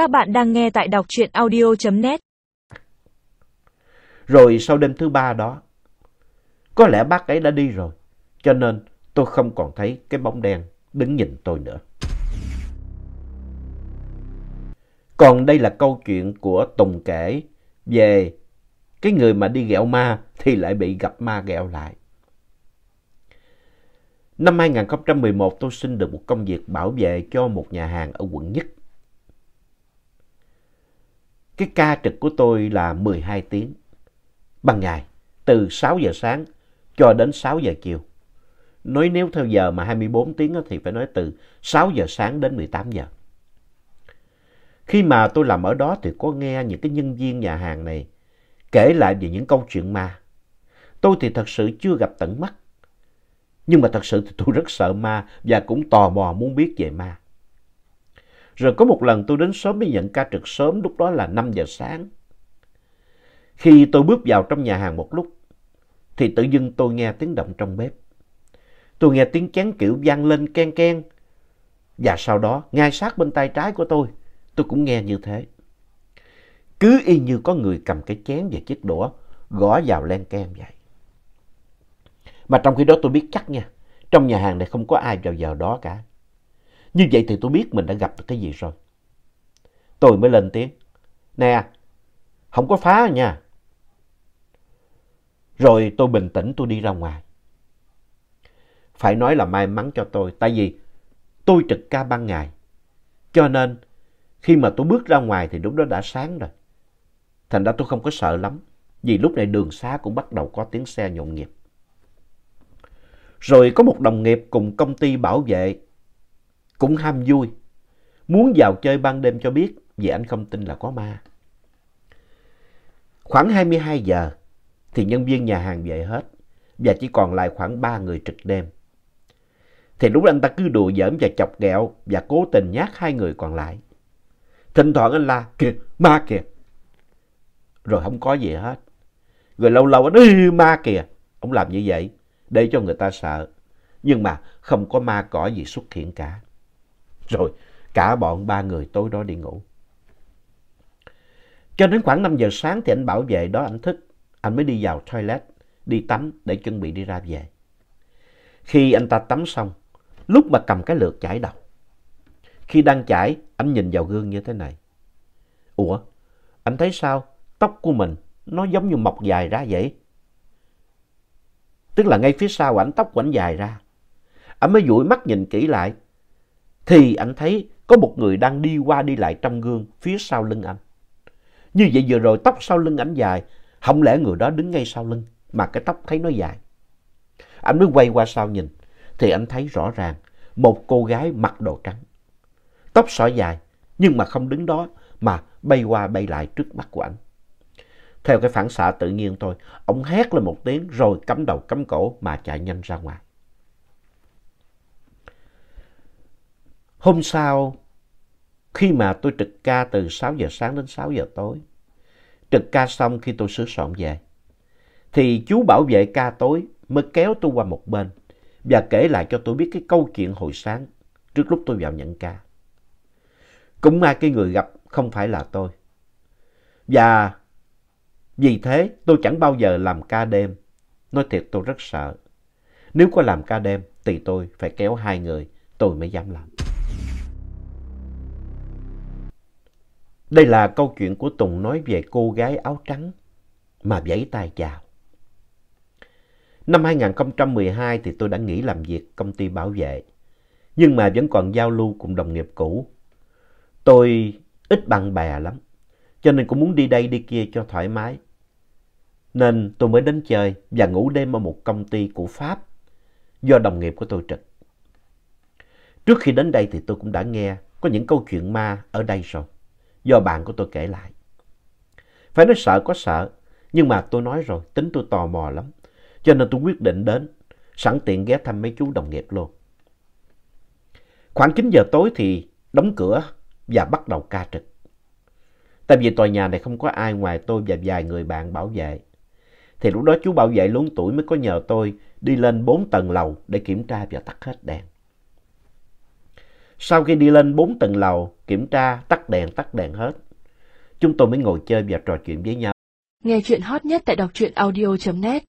Các bạn đang nghe tại đọc truyện audio.net. Rồi sau đêm thứ ba đó, có lẽ bác ấy đã đi rồi, cho nên tôi không còn thấy cái bóng đen đứng nhìn tôi nữa. Còn đây là câu chuyện của Tùng kể về cái người mà đi ghẹo ma thì lại bị gặp ma ghẹo lại. Năm 2011 tôi xin được một công việc bảo vệ cho một nhà hàng ở quận nhất. Cái ca trực của tôi là 12 tiếng ban ngày, từ 6 giờ sáng cho đến 6 giờ chiều. Nói nếu theo giờ mà 24 tiếng thì phải nói từ 6 giờ sáng đến 18 giờ. Khi mà tôi làm ở đó thì có nghe những cái nhân viên nhà hàng này kể lại về những câu chuyện ma. Tôi thì thật sự chưa gặp tận mắt. Nhưng mà thật sự thì tôi rất sợ ma và cũng tò mò muốn biết về ma. Rồi có một lần tôi đến sớm để nhận ca trực sớm, lúc đó là 5 giờ sáng. Khi tôi bước vào trong nhà hàng một lúc, thì tự dưng tôi nghe tiếng động trong bếp. Tôi nghe tiếng chén kiểu vang lên ken ken. Và sau đó, ngay sát bên tay trái của tôi, tôi cũng nghe như thế. Cứ y như có người cầm cái chén và chiếc đũa gõ vào len ken vậy. Mà trong khi đó tôi biết chắc nha, trong nhà hàng này không có ai vào giờ đó cả. Như vậy thì tôi biết mình đã gặp được cái gì rồi. Tôi mới lên tiếng. Nè, không có phá nha. Rồi tôi bình tĩnh tôi đi ra ngoài. Phải nói là may mắn cho tôi, tại vì tôi trực ca ban ngày. Cho nên khi mà tôi bước ra ngoài thì lúc đó đã sáng rồi. Thành ra tôi không có sợ lắm, vì lúc này đường xá cũng bắt đầu có tiếng xe nhộn nhịp. Rồi có một đồng nghiệp cùng công ty bảo vệ cũng ham vui, muốn vào chơi ban đêm cho biết vì anh không tin là có ma. Khoảng 22 giờ thì nhân viên nhà hàng về hết và chỉ còn lại khoảng 3 người trực đêm. Thì lúc anh ta cứ đùa giỡn và chọc ghẹo và cố tình nhát hai người còn lại. Thỉnh thoảng anh la kìa, ma kìa. Rồi không có gì hết. Rồi lâu lâu anh ư ma kìa. Ông làm như vậy để cho người ta sợ. Nhưng mà không có ma cỏ gì xuất hiện cả. Rồi cả bọn ba người tối đó đi ngủ. Cho đến khoảng 5 giờ sáng thì anh bảo vệ đó anh thức. Anh mới đi vào toilet, đi tắm để chuẩn bị đi ra về. Khi anh ta tắm xong, lúc mà cầm cái lược chải đầu. Khi đang chải, anh nhìn vào gương như thế này. Ủa, anh thấy sao? Tóc của mình nó giống như mọc dài ra vậy. Tức là ngay phía sau ảnh tóc của ảnh dài ra. Anh mới dụi mắt nhìn kỹ lại. Thì anh thấy có một người đang đi qua đi lại trong gương phía sau lưng anh. Như vậy vừa rồi tóc sau lưng ảnh dài, không lẽ người đó đứng ngay sau lưng mà cái tóc thấy nó dài. Anh mới quay qua sau nhìn, thì anh thấy rõ ràng một cô gái mặc đồ trắng. Tóc xõa dài, nhưng mà không đứng đó mà bay qua bay lại trước mắt của anh. Theo cái phản xạ tự nhiên thôi, ông hét lên một tiếng rồi cắm đầu cắm cổ mà chạy nhanh ra ngoài. Hôm sau, khi mà tôi trực ca từ 6 giờ sáng đến 6 giờ tối, trực ca xong khi tôi sửa soạn về, thì chú bảo vệ ca tối mới kéo tôi qua một bên và kể lại cho tôi biết cái câu chuyện hồi sáng trước lúc tôi vào nhận ca. Cũng may cái người gặp không phải là tôi. Và vì thế tôi chẳng bao giờ làm ca đêm. Nói thiệt tôi rất sợ. Nếu có làm ca đêm thì tôi phải kéo hai người tôi mới dám làm. Đây là câu chuyện của Tùng nói về cô gái áo trắng mà vẫy tay chào. Năm 2012 thì tôi đã nghỉ làm việc công ty bảo vệ, nhưng mà vẫn còn giao lưu cùng đồng nghiệp cũ. Tôi ít bạn bè lắm, cho nên cũng muốn đi đây đi kia cho thoải mái. Nên tôi mới đến chơi và ngủ đêm ở một công ty của Pháp do đồng nghiệp của tôi trực. Trước khi đến đây thì tôi cũng đã nghe có những câu chuyện ma ở đây rồi, do bạn của tôi kể lại. Phải nói sợ có sợ, nhưng mà tôi nói rồi, tính tôi tò mò lắm. Cho nên tôi quyết định đến, sẵn tiện ghé thăm mấy chú đồng nghiệp luôn. Khoảng 9 giờ tối thì đóng cửa và bắt đầu ca trực. Tại vì tòa nhà này không có ai ngoài tôi và vài người bạn bảo vệ. Thì lúc đó chú bảo vệ lớn tuổi mới có nhờ tôi đi lên 4 tầng lầu để kiểm tra và tắt hết đèn. Sau khi đi lên bốn tầng lầu, kiểm tra, tắt đèn, tắt đèn hết. Chúng tôi mới ngồi chơi và trò chuyện với nhau. Nghe chuyện hot nhất tại đọc truyện audio.net